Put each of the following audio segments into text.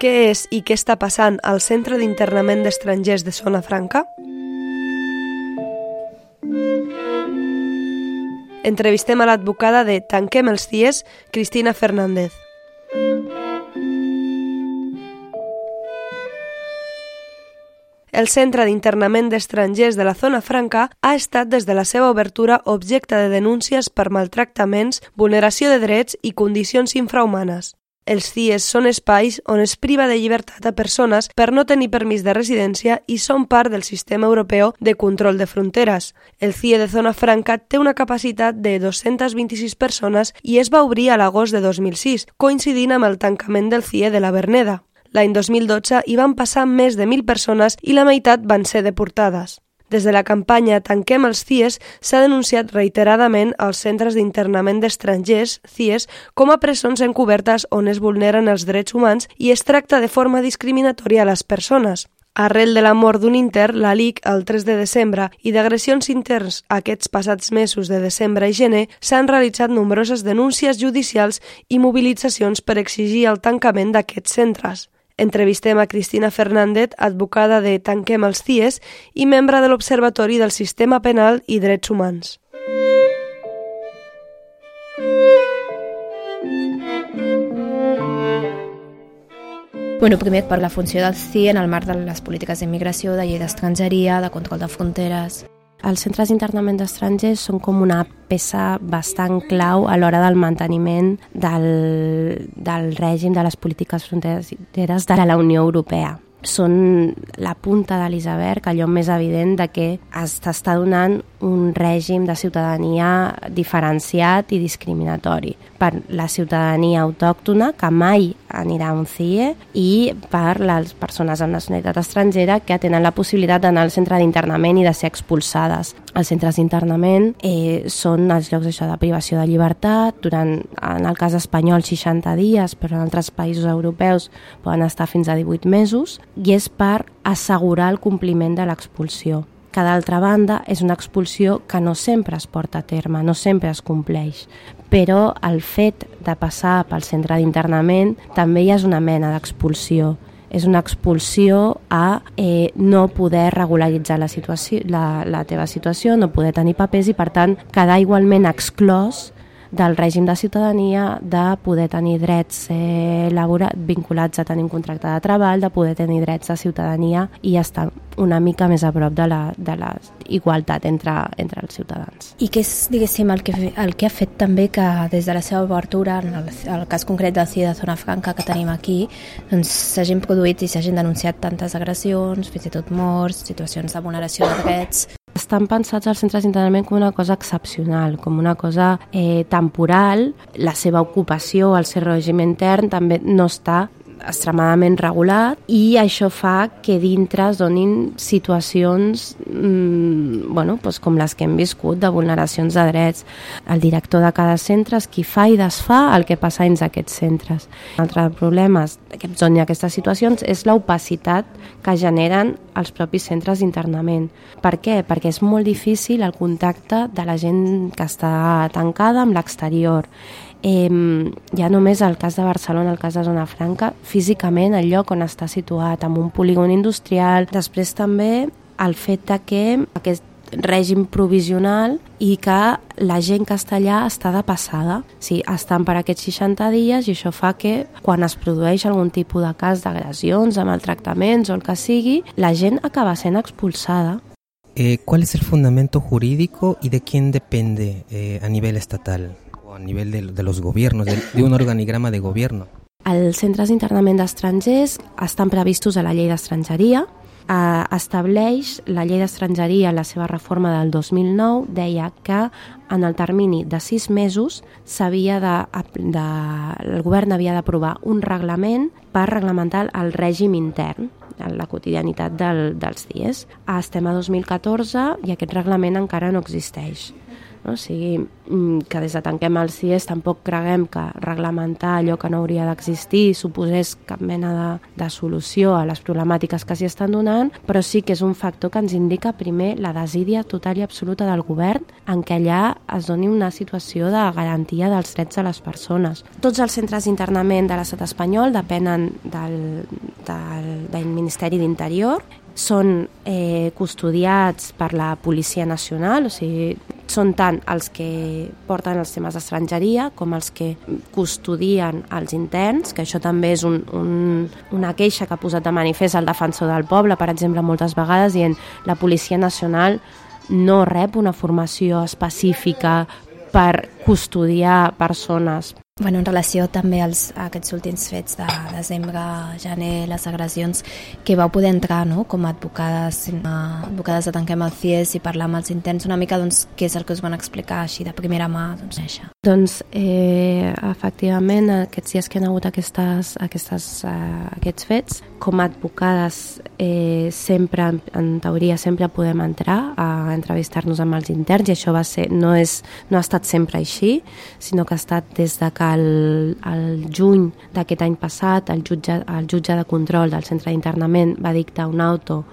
Què és i què està passant al Centre d'Internament d'Estrangers de Zona Franca? Entrevistem a l'advocada de Tanquem els CIES, Cristina Fernández. El Centre d'Internament d'Estrangers de la Zona Franca ha estat des de la seva obertura objecte de denúncies per maltractaments, vulneració de drets i condicions infrahumanes. Els CIES són espais on es priva de llibertat a persones per no tenir permís de residència i són part del sistema europeu de control de fronteres. El CIE de Zona Franca té una capacitat de 226 persones i es va obrir a l'agost de 2006, coincidint amb el tancament del CIE de la Verneda. L'any 2012 hi van passar més de 1.000 persones i la meitat van ser deportades. Des de la campanya Tanquem els CIES s'ha denunciat reiteradament als centres d'internament d'estrangers, CIES, com a presons encobertes on es vulneren els drets humans i es tracta de forma discriminatòria a les persones. Arrel de la mort d'un inter, la LIC, el 3 de desembre, i d'agressions interns aquests passats mesos de desembre i gener, s'han realitzat nombroses denúncies judicials i mobilitzacions per exigir el tancament d'aquests centres. Entrevistem a Cristina Fernández, advocada de Tanquem els CIES i membre de l'Observatori del Sistema Penal i Drets Humans. Bueno, primer per la funció del CIE en el marc de les polítiques d'immigració, de llei d'estrangeria, de control de fronteres. Els centres d'internament d'estrangers són com una peça bastant clau a l'hora del manteniment del, del règim de les polítiques fronteres de la Unió Europea. Són la punta de l'iceberg, allò més evident de que s'està donant un règim de ciutadania diferenciat i discriminatori per la ciutadania autòctona, que mai anirà a un CIE, i per les persones amb nacionalitat estrangera que tenen la possibilitat d'anar al centre d'internament i de ser expulsades. Els centres d'internament eh, són els llocs això, de privació de llibertat, durant, en el cas espanyol, 60 dies, però en altres països europeus poden estar fins a 18 mesos, i és per assegurar el compliment de l'expulsió que d'altra banda és una expulsió que no sempre es porta a terme, no sempre es compleix, però el fet de passar pel centre d'internament també hi és una mena d'expulsió. És una expulsió a eh, no poder regularitzar la, situació, la, la teva situació, no poder tenir papers i, per tant, quedar igualment exclòs del règim de ciutadania, de poder tenir drets eh, laboral, vinculats a tenir un contracte de treball, de poder tenir drets de ciutadania i estar una mica més a prop de la, de la igualtat entre, entre els ciutadans. I què és, diguéssim, el que, el que ha fet també que des de la seva obertura, en el, el cas concret del CIE de Zona Franca que tenim aquí, doncs s'hagin produït i s'hagin denunciat tantes agressions, fins i tot morts, situacions de vulneració de drets estan pensats els centres d'internament com una cosa excepcional, com una cosa eh, temporal. La seva ocupació, el seu règim intern, també no està extremadament regulat i això fa que dintre es donin situacions mmm, bueno, doncs com les que hem viscut de vulneracions de drets. El director de cada centre és qui fa i desfà el que passa dins aquests centres. Un altre problema que doni aquestes situacions és l'opacitat que generen els propis centres d'internament. Per què? Perquè és molt difícil el contacte de la gent que està tancada amb l'exterior Eh, ja només el cas de Barcelona, el cas de Zona Franca, físicament el lloc on està situat, amb un polígon industrial. Després també el fet que aquest règim provisional i que la gent que està allà està de passada. Sí, estan per aquests 60 dies i això fa que quan es produeix algun tipus de cas d'agressions, de maltractaments o el que sigui, la gent acaba sent expulsada. Eh, ¿Cuál es el fundamento jurídico y de quién depende eh, a nivel estatal? A nivel de, de los gobiernos, de, de un organigrama de gobierno? Els centres d'internament d'estrangers estan previstos a la llei d'estrangeria, eh, estableix la llei d'estrangeria, la seva reforma del 2009, deia que en el termini de sis mesos s'havia de, de, el govern havia d'aprovar un reglament per reglamentar el règim intern la quotidianitat del, dels dies. Estem a 2014 i aquest reglament encara no existeix. No? O sigui, mm, que des de Tanquem el CIES tampoc creguem que reglamentar allò que no hauria d'existir suposés cap mena de, de solució a les problemàtiques que s'hi estan donant, però sí que és un factor que ens indica primer la desídia total i absoluta del govern en què allà es doni una situació de garantia dels drets de les persones. Tots els centres d'internament de l'estat espanyol depenen del, del, del Ministeri d'Interior són eh, custodiats per la Policia Nacional, o sigui, són tant els que porten els temes d'estrangeria com els que custodien els interns, que això també és un, un, una queixa que ha posat de manifest el defensor del poble, per exemple, moltes vegades, dient la Policia Nacional no rep una formació específica per custodiar persones Bueno, en relació també als, a aquests últims fets de desembre, gener, les agressions, que vau poder entrar no? com a advocades, a advocades de Tanquem el CIES i parlar amb els interns una mica doncs, què és el que us van explicar així de primera mà? Doncs, això. doncs eh, efectivament, aquests dies que han hagut aquestes, aquestes, eh, aquests fets, com a advocades eh, sempre, en teoria, sempre podem entrar a entrevistar-nos amb els interns i això va ser, no, és, no ha estat sempre així, sinó que ha estat des de que el, el juny d'aquest any passat el jutge, el jutge de control del centre d'internament va dictar un auto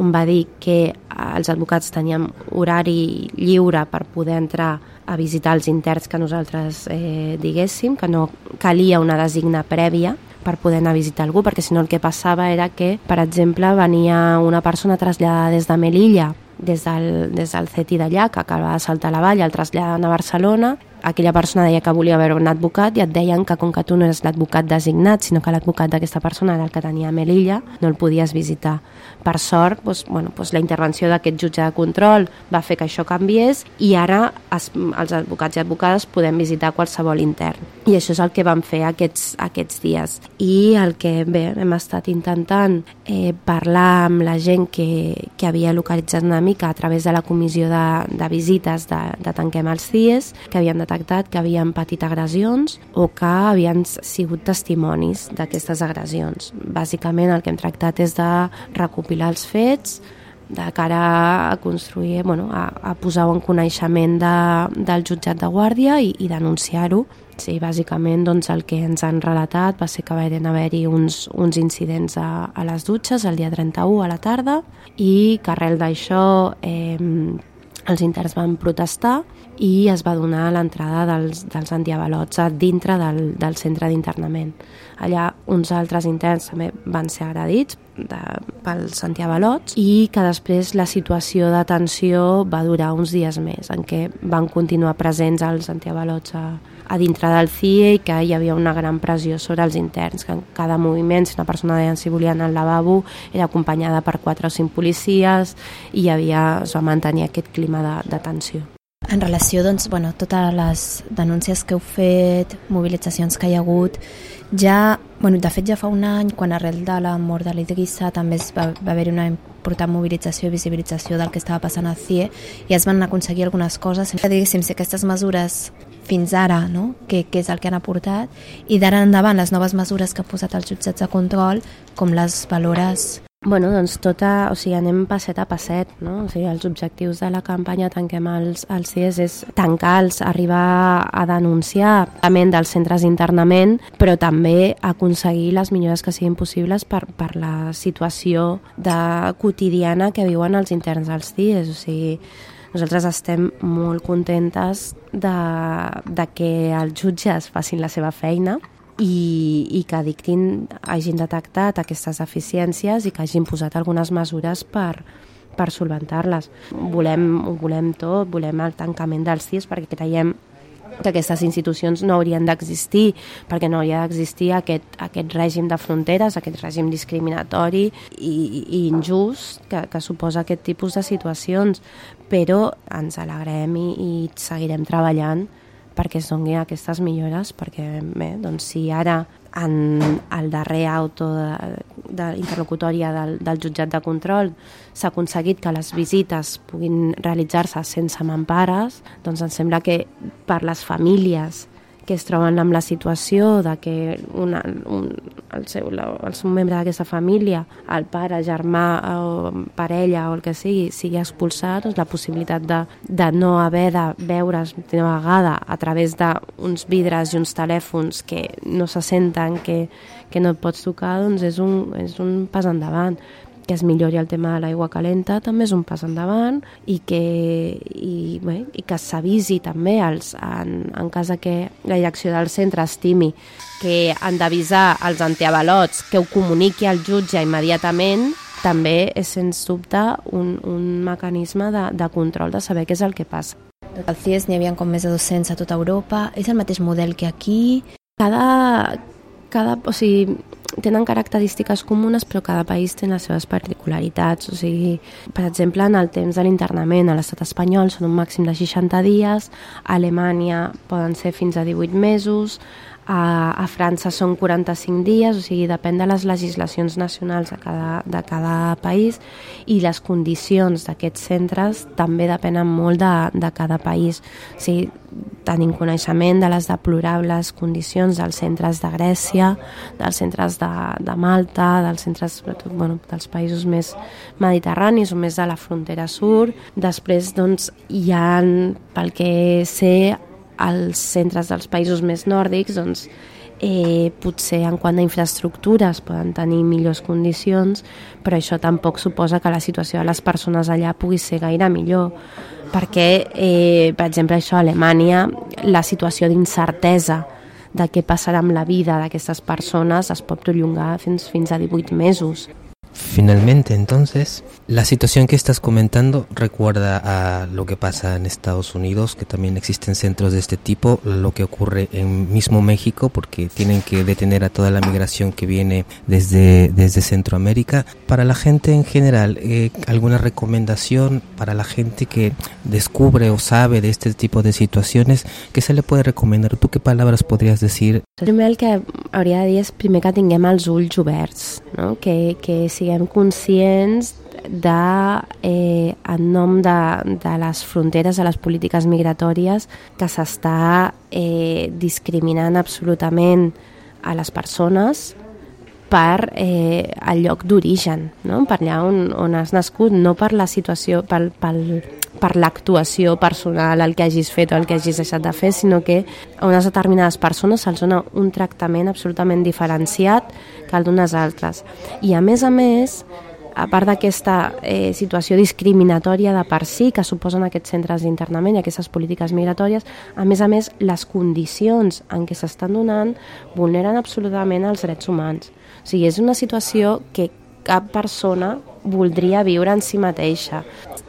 on va dir que els advocats teníem horari lliure per poder entrar a visitar els interns que nosaltres eh, diguéssim, que no calia una designa prèvia per poder anar a visitar algú, perquè si no el que passava era que, per exemple, venia una persona traslladada des de Melilla des del, des del CETI d'allà, que acaba de saltar la vall, el traslladen a Barcelona aquella persona deia que volia veure un advocat i et deien que com que tu no eres l'advocat designat, sinó que l'advocat d'aquesta persona era el que tenia a Melilla, no el podies visitar. Per sort, doncs, bueno, doncs la intervenció d'aquest jutge de control va fer que això canviés i ara es, els advocats i advocades podem visitar qualsevol intern. I això és el que vam fer aquests, aquests dies. I el que bé, hem estat intentant eh, parlar amb la gent que, que havia localitzat una mica a través de la comissió de, de visites de, de Tanquem els CIES, que havien de detectat que havien patit agressions o que havien sigut testimonis d'aquestes agressions. Bàsicament el que hem tractat és de recopilar els fets, de cara a construir, bueno, a, a posar en coneixement de, del jutjat de guàrdia i, i denunciar-ho. Sí, bàsicament doncs, el que ens han relatat va ser que va haver-hi uns, uns incidents a, a les dutxes el dia 31 a la tarda i que arrel d'això eh, els interns van protestar i es va donar l'entrada dels, dels antiavalots a dintre del, del centre d'internament. Allà uns altres interns també van ser agredits de, pels antiavalots i que després la situació de tensió va durar uns dies més, en què van continuar presents els antiavalots a, a dintre del CIE i que hi havia una gran pressió sobre els interns, que en cada moviment, si una persona deia si volia anar al lavabo, era acompanyada per quatre o cinc policies i hi havia, es va mantenir aquest clima de, de tensió. En relació, doncs, bueno, totes les denúncies que heu fet, mobilitzacions que hi ha hagut, ja, bueno, de fet ja fa un any, quan arrel de la mort de l'Idrissa també es va, va haver una important mobilització i visibilització del que estava passant al CIE i es van aconseguir algunes coses. Diguéssim, si aquestes mesures fins ara, no? què, què és el que han aportat, i d'ara endavant les noves mesures que ha posat els jutjats de control, com les valores Bueno, doncs tota, o sigui, anem passet a passet, no? O sigui, els objectius de la campanya Tanquem els, els CIES és tancar-los, arribar a denunciar el dels centres d'internament, però també aconseguir les millores que siguin possibles per, per la situació de quotidiana que viuen els interns als CIES, o sigui, nosaltres estem molt contentes de, de que els jutges facin la seva feina, i, i que dictin hagin detectat aquestes deficiències i que hagin posat algunes mesures per, per solventar-les. Volem, ho volem tot, volem el tancament dels CIS perquè creiem que aquestes institucions no haurien d'existir perquè no hauria d'existir aquest, aquest règim de fronteres, aquest règim discriminatori i, i injust que, que suposa aquest tipus de situacions però ens alegrem i, i seguirem treballant perquè es doni aquestes millores, perquè bé, doncs si ara en el darrer auto de, de interlocutòria del, del jutjat de control s'ha aconseguit que les visites puguin realitzar-se sense mampares, doncs em sembla que per les famílies que es troben amb la situació de que una, un, el, seu, la, el seu membre d'aquesta família, el pare, germà o parella o el que sigui, sigui expulsat, doncs la possibilitat de, de no haver de veure's una vegada a través d'uns vidres i uns telèfons que no se senten, que, que no et pots tocar, doncs és un, és un pas endavant que es millori el tema de l'aigua calenta també és un pas endavant i que, i, bé, i que s'avisi també als, en, en cas que la direcció del centre estimi que han d'avisar els antiavalots que ho comuniqui al jutge immediatament també és sens dubte un, un mecanisme de, de control de saber què és el que passa. Al CIES n'hi havia com més de 200 a tota Europa, és el mateix model que aquí. Cada, cada, o sigui, tenen característiques comunes però cada país té les seves particularitats. O sigui, per exemple en el temps de l'internament a l'estat espanyol són un màxim de 60 dies a Alemanya poden ser fins a 18 mesos a, a França són 45 dies, o sigui, depèn de les legislacions nacionals de cada, de cada país i les condicions d'aquests centres també depenen molt de, de cada país. O sigui, tenim coneixement de les deplorables condicions dels centres de Grècia, dels centres de, de Malta, dels centres bueno, dels països més mediterranis o més de la frontera sud. Després, doncs, hi ha, pel que sé, als centres dels països més nòrdics doncs, eh, potser en quant a infraestructures poden tenir millors condicions, però això tampoc suposa que la situació de les persones allà pugui ser gaire millor perquè, eh, per exemple, això a Alemanya, la situació d'incertesa de què passarà amb la vida d'aquestes persones es pot prolongar fins, fins a 18 mesos. Finalmente, entonces, la situación que estás comentando recuerda a lo que pasa en Estados Unidos, que también existen centros de este tipo, lo que ocurre en mismo México, porque tienen que detener a toda la migración que viene desde, desde Centroamérica. Para la gente en general, eh, ¿alguna recomendación para la gente que descubre o sabe de este tipo de situaciones? ¿Qué se le puede recomendar? ¿Tú qué palabras podrías decir? Primer que hauria de dir és primer que tinguem els ulls oberts, no? que, que siguem conscients de, eh, en nom de, de les fronteres, de les polítiques migratòries, que s'està eh, discriminant absolutament a les persones per eh, el lloc d'origen, no? per allà on, on has nascut, no per la situació, pel, pel, per l'actuació personal, el que hagis fet o el que hagis deixat de fer, sinó que a unes determinades persones se'ls dona un tractament absolutament diferenciat que el d'unes altres. I a més a més, a part d'aquesta eh, situació discriminatòria de per si que suposen aquests centres d'internament i aquestes polítiques migratòries, a més a més, les condicions en què s'estan donant vulneren absolutament els drets humans. O sigui, és una situació que cap persona voldria viure en si mateixa.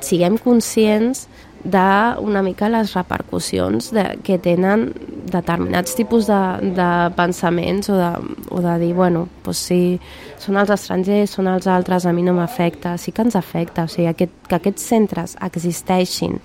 Siguem conscients de una mica les repercussions de, que tenen determinats tipus de, de pensaments o de, o de dir, bueno, doncs si són els estrangers, són els altres, a mi no m'afecta, sí que ens afecta, o sigui, aquest, que aquests centres existeixin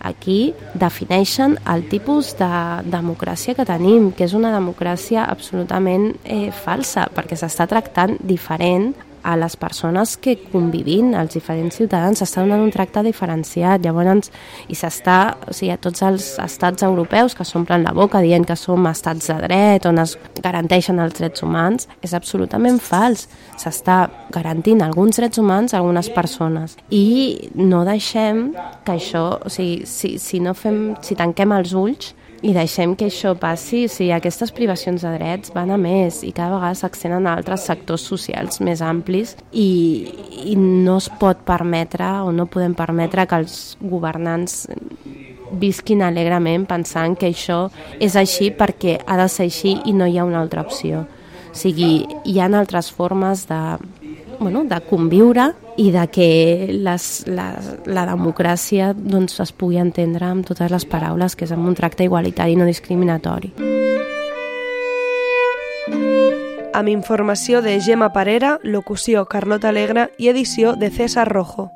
aquí defineixen el tipus de democràcia que tenim, que és una democràcia absolutament eh, falsa, perquè s'està tractant diferent a les persones que convivint, als diferents ciutadans, s'està donant un tracte diferenciat, llavors, i s'està, o sigui, a tots els estats europeus que s'omplen la boca dient que som estats de dret, on es garanteixen els drets humans, és absolutament fals. S'està garantint alguns drets humans a algunes persones. I no deixem que això, o sigui, si, si no fem, si tanquem els ulls, i deixem que això passi, sigui, aquestes privacions de drets van a més i cada vegada s'accenen a altres sectors socials més amplis i, i no es pot permetre o no podem permetre que els governants visquin alegrement pensant que això és així perquè ha de ser així i no hi ha una altra opció. O sigui, hi ha altres formes de, bueno, de conviure i de que les, la, la democràcia doncs, es pugui entendre amb totes les paraules, que és amb un tracte igualitari i no discriminatori. Amb informació de Gemma Parera, locució Carlota Alegre i edició de César Rojo.